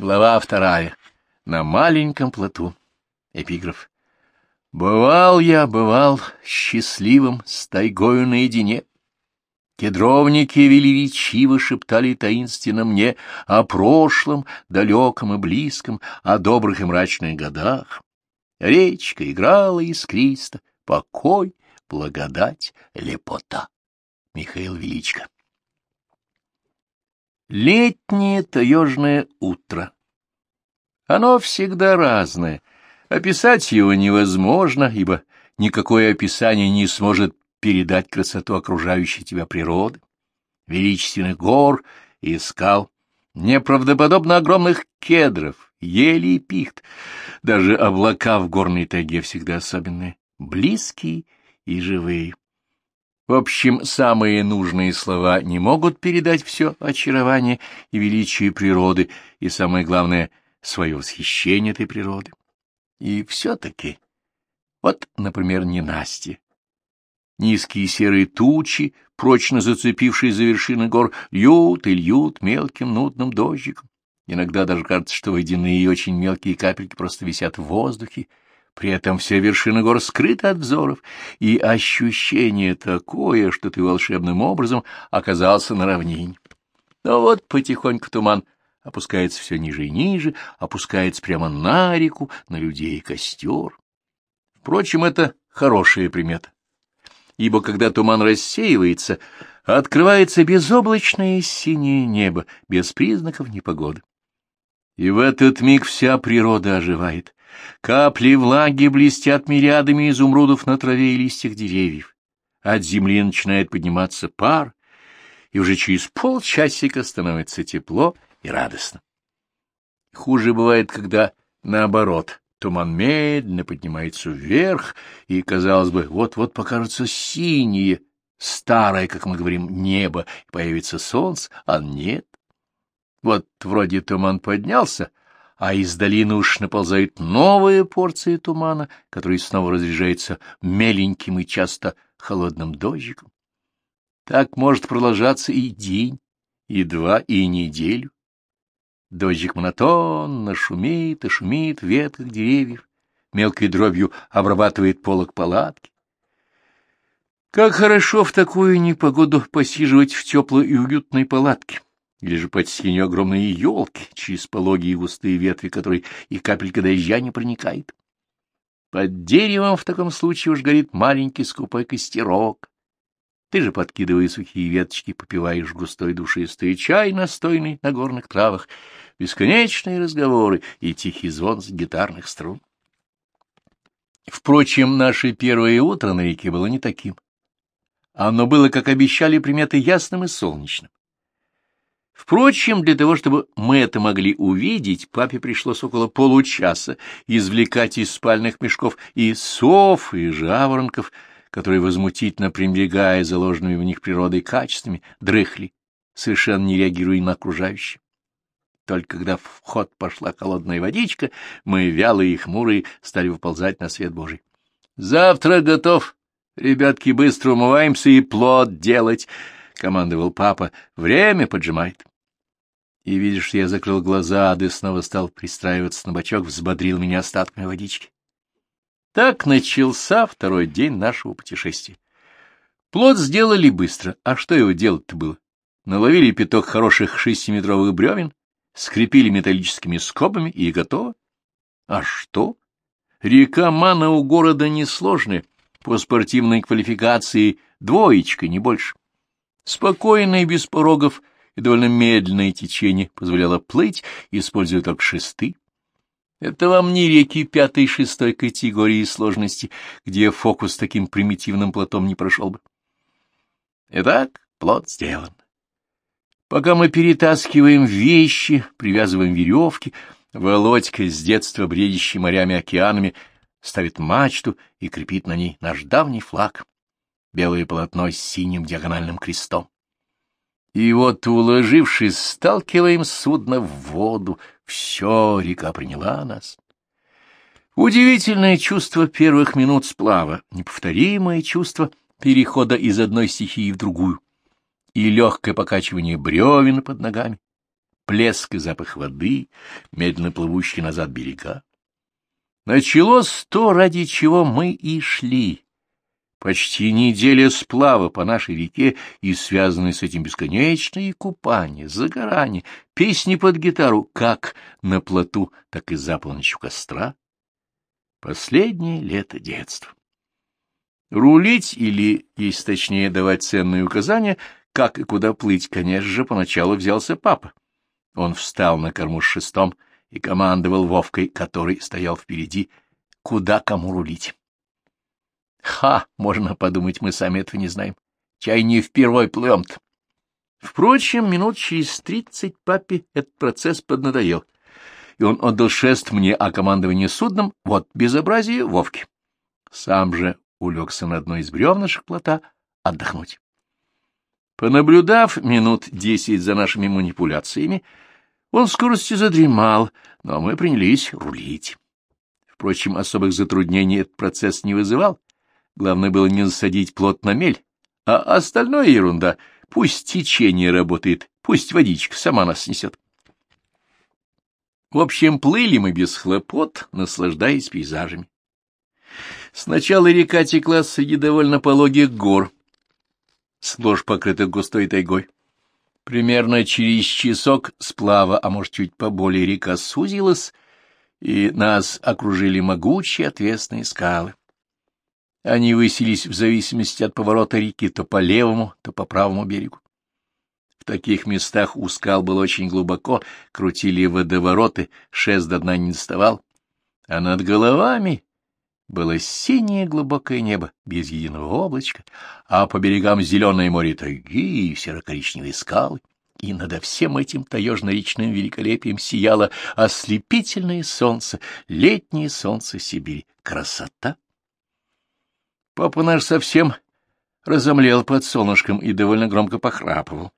Глава вторая. На маленьком плоту. Эпиграф. Бывал я, бывал счастливым, с тайгою наедине. Кедровники величиво шептали таинственно мне о прошлом, далеком и близком, о добрых и мрачных годах. Речка играла искристо, покой, благодать, лепота. Михаил Величко Летнее таежное утро. Оно всегда разное. Описать его невозможно, ибо никакое описание не сможет передать красоту окружающей тебя природы, величественных гор и скал, неправдоподобно огромных кедров, ели и пихт. Даже облака в горной тайге всегда особенные, близкие и живые. В общем, самые нужные слова не могут передать все очарование и величие природы, и, самое главное, свое восхищение этой природы. И все-таки, вот, например, ненастье. Низкие серые тучи, прочно зацепившие за вершины гор, льют и льют мелким нудным дождиком. Иногда даже кажется, что водяные и очень мелкие капельки просто висят в воздухе, при этом все вершины гор скрыты от взоров, и ощущение такое, что ты волшебным образом оказался на равнине. Но вот потихоньку туман опускается все ниже и ниже, опускается прямо на реку, на людей и костер. Впрочем, это хорошая примета, ибо когда туман рассеивается, открывается безоблачное синее небо, без признаков непогоды. И в этот миг вся природа оживает, Капли влаги блестят мириадами изумрудов на траве и листьях деревьев. От земли начинает подниматься пар, и уже через полчасика становится тепло и радостно. Хуже бывает, когда наоборот. Туман медленно поднимается вверх, и, казалось бы, вот-вот покажется синее, старое, как мы говорим, небо, и появится солнце, а нет. Вот вроде туман поднялся, а из долины уж наползают новые порции тумана, который снова разряжается меленьким и часто холодным дождиком. Так может продолжаться и день, и два, и неделю. Дождик монотонно шумит и шумит в ветках деревьев, мелкой дробью обрабатывает полок палатки. Как хорошо в такую непогоду посиживать в теплой и уютной палатке или же под сенью огромные елки, через пологие густые ветви которой и капелька дождя не проникает. Под деревом в таком случае уж горит маленький скупой костерок. Ты же, подкидывая сухие веточки, попиваешь густой душистый чай, настойный на горных травах, бесконечные разговоры и тихий звон с гитарных струн. Впрочем, наше первое утро на реке было не таким. Оно было, как обещали приметы, ясным и солнечным. Впрочем, для того, чтобы мы это могли увидеть, папе пришлось около получаса извлекать из спальных мешков и сов, и жаворонков, которые, возмутительно пренебрегая заложенными в них природой качествами, дрыхли, совершенно не реагируя на окружающее. Только когда в ход пошла холодная водичка, мы, вялые и хмурые, стали выползать на свет Божий. — Завтра готов. Ребятки, быстро умываемся и плод делать, — командовал папа. — Время поджимает и, видишь, я закрыл глаза, а снова стал пристраиваться на бочок, взбодрил меня остатками водички. Так начался второй день нашего путешествия. Плод сделали быстро, а что его делать-то было? Наловили пяток хороших шестиметровых бревен, скрепили металлическими скобами и готово. А что? Река Мана у города несложная, по спортивной квалификации двоечка, не больше. Спокойно и без порогов и довольно медленное течение позволяло плыть, используя только шесты. Это вам не реки пятой и шестой категории сложности, где фокус таким примитивным плотом не прошел бы. Итак, плот сделан. Пока мы перетаскиваем вещи, привязываем веревки, Володька, с детства бредящий морями океанами, ставит мачту и крепит на ней наш давний флаг — белое полотно с синим диагональным крестом. И вот, уложившись, сталкиваем судно в воду. Все, река приняла нас. Удивительное чувство первых минут сплава, неповторимое чувство перехода из одной стихии в другую, и легкое покачивание бревен под ногами, плеск и запах воды, медленно плывущие назад берега. Началось то, ради чего мы и шли. Почти неделя сплава по нашей реке и связанные с этим бесконечные купания, загорания, песни под гитару, как на плоту, так и за полночь костра. Последнее лето детства. Рулить или, если точнее, давать ценные указания, как и куда плыть, конечно же, поначалу взялся папа. Он встал на корму с шестом и командовал Вовкой, который стоял впереди, куда кому рулить. Ха, можно подумать, мы сами этого не знаем. Чай не впервой плывем-то. Впрочем, минут через тридцать папе этот процесс поднадоел, и он отдал шест мне, а командование судном — вот безобразие Вовки. Сам же улегся на одной из бревнышек плота отдохнуть. Понаблюдав минут десять за нашими манипуляциями, он в скорости задремал, но мы принялись рулить. Впрочем, особых затруднений этот процесс не вызывал. Главное было не засадить плот на мель, а остальное ерунда. Пусть течение работает, пусть водичка сама нас снесет. В общем, плыли мы без хлопот, наслаждаясь пейзажами. Сначала река текла среди довольно пологих гор, сплошь покрытых густой тайгой. Примерно через часок сплава, а может, чуть поболее, река сузилась, и нас окружили могучие отвесные скалы. Они высились в зависимости от поворота реки то по левому, то по правому берегу. В таких местах у скал было очень глубоко, крутили водовороты, шест до дна не доставал, а над головами было синее глубокое небо, без единого облачка, а по берегам зеленое море тайги и серо-коричневые скалы, и над всем этим таежно-речным великолепием сияло ослепительное солнце, летнее солнце Сибири. Красота! Папа наш совсем разомлел под солнышком и довольно громко похрапывал.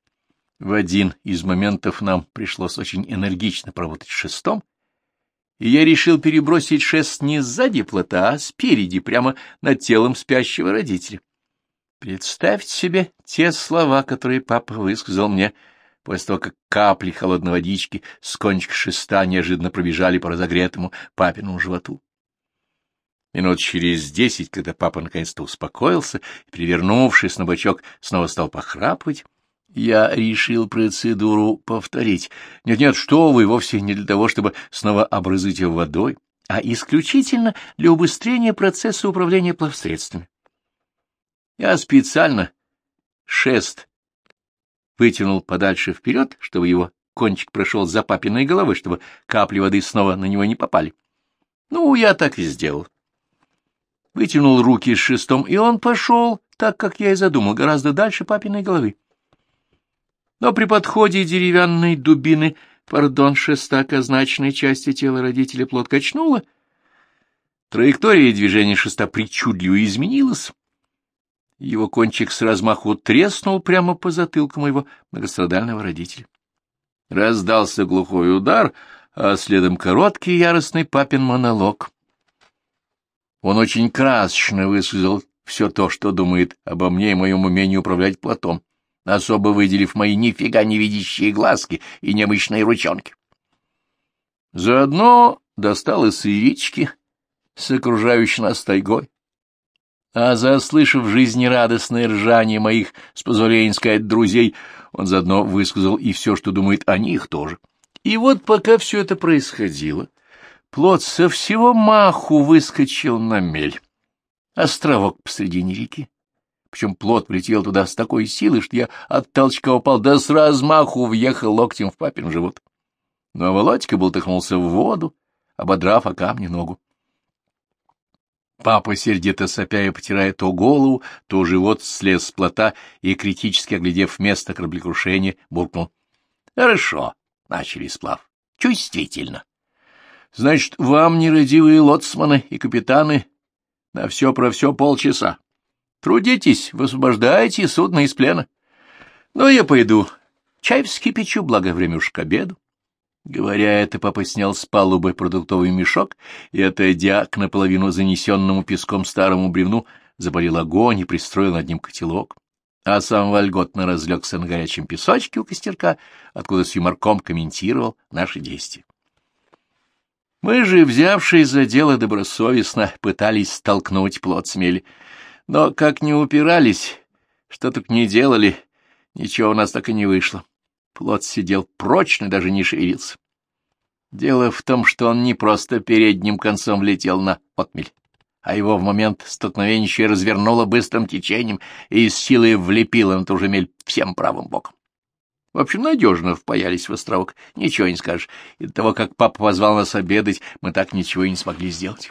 В один из моментов нам пришлось очень энергично поработать шестом, и я решил перебросить шест не сзади плота, а спереди, прямо над телом спящего родителя. Представьте себе те слова, которые папа высказал мне после того, как капли холодной водички с кончика шеста неожиданно пробежали по разогретому папиному животу. Минут через десять, когда папа наконец-то успокоился и, перевернувшись на бочок, снова стал похрапывать, я решил процедуру повторить. Нет-нет, что вы, вовсе не для того, чтобы снова обрызать его водой, а исключительно для убыстрения процесса управления плавсредствами. Я специально шест вытянул подальше вперед, чтобы его кончик прошел за папиной головой, чтобы капли воды снова на него не попали. Ну, я так и сделал вытянул руки с шестом, и он пошел, так, как я и задумал, гораздо дальше папиной головы. Но при подходе деревянной дубины, пардон, шеста к означенной части тела родителя плод качнула, траектория движения шеста причудливо изменилась. Его кончик с размаху треснул прямо по затылку моего многострадального родителя. Раздался глухой удар, а следом короткий яростный папин монолог — он очень красочно высказал все то, что думает обо мне и моем умении управлять плотом, особо выделив мои нифига не видящие глазки и немощные ручонки. Заодно достал из сырички с окружающей нас тайгой, а заслышав жизнерадостное ржание моих, с позволения сказать, друзей, он заодно высказал и все, что думает о них тоже. И вот пока все это происходило, Плот со всего маху выскочил на мель. Островок посредине реки. Причем плот влетел туда с такой силой, что я от толчка упал, да с размаху въехал локтем в папин живот. Ну, а Володька болтыхнулся в воду, ободрав о камни ногу. Папа, сердито сопя и потирая то голову, то живот, слез с плота и, критически оглядев место кораблекрушения, буркнул. — Хорошо, — начали сплав. — Чувствительно. Значит, вам, нерадивые лоцманы и капитаны, на все про все полчаса. Трудитесь, высвобождайте судно из плена. Ну, я пойду. Чай вскипячу, благо время уж к обеду. Говоря это, папа снял с палубы продуктовый мешок и, отойдя к наполовину занесенному песком старому бревну, запалил огонь и пристроил над ним котелок. а сам вольготно разлегся на горячем песочке у костерка, откуда с юморком комментировал наши действия. Мы же, взявшие за дело добросовестно, пытались столкнуть плод смели, но как не упирались, что так не делали, ничего у нас так и не вышло. Плод сидел прочно, даже не шевелился. Дело в том, что он не просто передним концом влетел на отмель, а его в момент столкновения еще развернуло быстрым течением и с силой влепило на ту же мель всем правым боком. В общем, надежно впаялись в островок, ничего не скажешь. И до того, как папа позвал нас обедать, мы так ничего и не смогли сделать.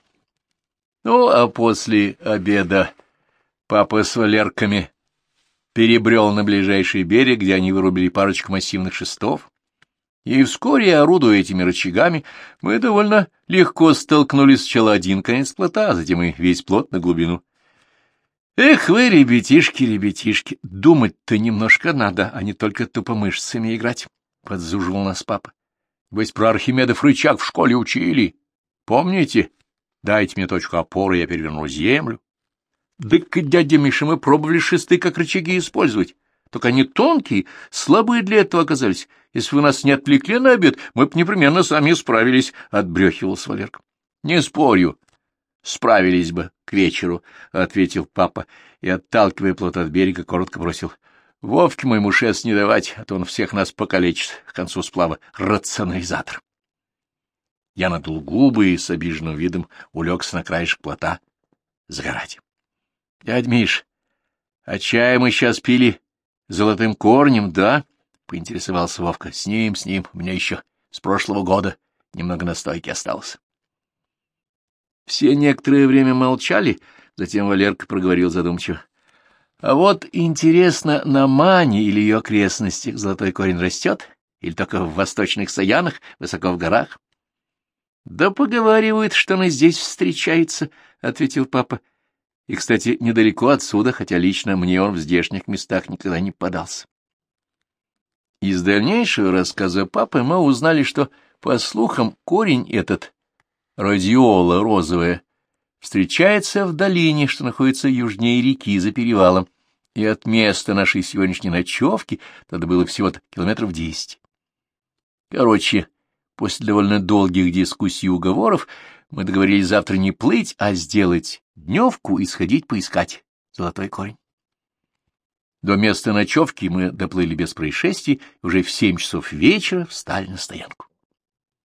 Ну, а после обеда папа с Валерками перебрел на ближайший берег, где они вырубили парочку массивных шестов, и вскоре, орудуя этими рычагами, мы довольно легко столкнули сначала один конец плота, а затем и весь плот на глубину. Эх вы, ребятишки, ребятишки, думать-то немножко надо, а не только тупомышцами играть, — подзуживал нас папа. Вы про Архимедов рычаг в школе учили. Помните? Дайте мне точку опоры, я переверну землю. Да-ка, дядя Миша, мы пробовали шесты как рычаги использовать. Только они тонкие, слабые для этого оказались. Если вы нас не отвлекли на обед, мы бы непременно сами справились, — отбрехивался Валерка. — Не спорю. Справились бы вечеру, — ответил папа, и, отталкивая плот от берега, коротко бросил. — Вовке моему шест не давать, а то он всех нас покалечит к концу сплава. Рационализатор. Я надул губы и с обиженным видом улегся на краешек плота загорать. — Дядь Миш, а чай мы сейчас пили золотым корнем, да? — поинтересовался Вовка. — С ним, с ним, у меня еще с прошлого года немного настойки осталось. Все некоторое время молчали, затем Валерка проговорил задумчиво. — А вот интересно, на Мане или ее окрестностях золотой корень растет? Или только в восточных Саянах, высоко в горах? — Да поговаривают, что она здесь встречается, — ответил папа. И, кстати, недалеко отсюда, хотя лично мне он в здешних местах никогда не подался. Из дальнейшего рассказа папы мы узнали, что, по слухам, корень этот, радиола розовая, встречается в долине, что находится южнее реки за перевалом, и от места нашей сегодняшней ночевки тогда было всего-то километров десять. Короче, после довольно долгих дискуссий и уговоров мы договорились завтра не плыть, а сделать дневку и сходить поискать золотой корень. До места ночевки мы доплыли без происшествий, уже в семь часов вечера встали на стоянку.